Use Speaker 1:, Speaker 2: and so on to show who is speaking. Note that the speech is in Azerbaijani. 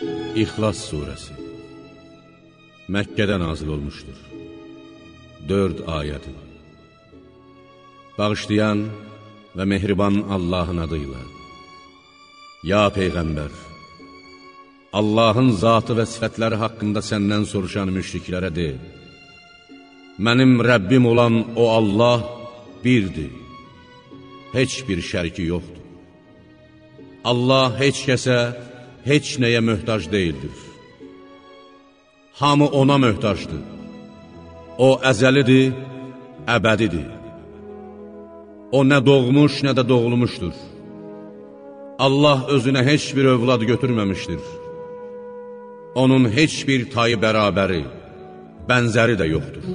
Speaker 1: İxlas Suresi Məkkədə nazil olmuşdur. 4 ayədir. Bağışlayan və mehriban Allahın adıyla. Ya Peyğəmbər! Allahın zatı və sifətləri haqqında səndən soruşan müşriklərə de, Mənim Rəbbim olan o Allah birdir, heç bir şərki yoxdur. Allah heç kəsə, heç nəyə möhtac deyildir. Hamı ona möhtacdır. O əzəlidir, əbədidir. O nə doğmuş, nə də doğulmuşdur. Allah özünə heç bir övlad götürməmişdir. Onun heç bir tayı bərabəri, bənzəri də yoxdur.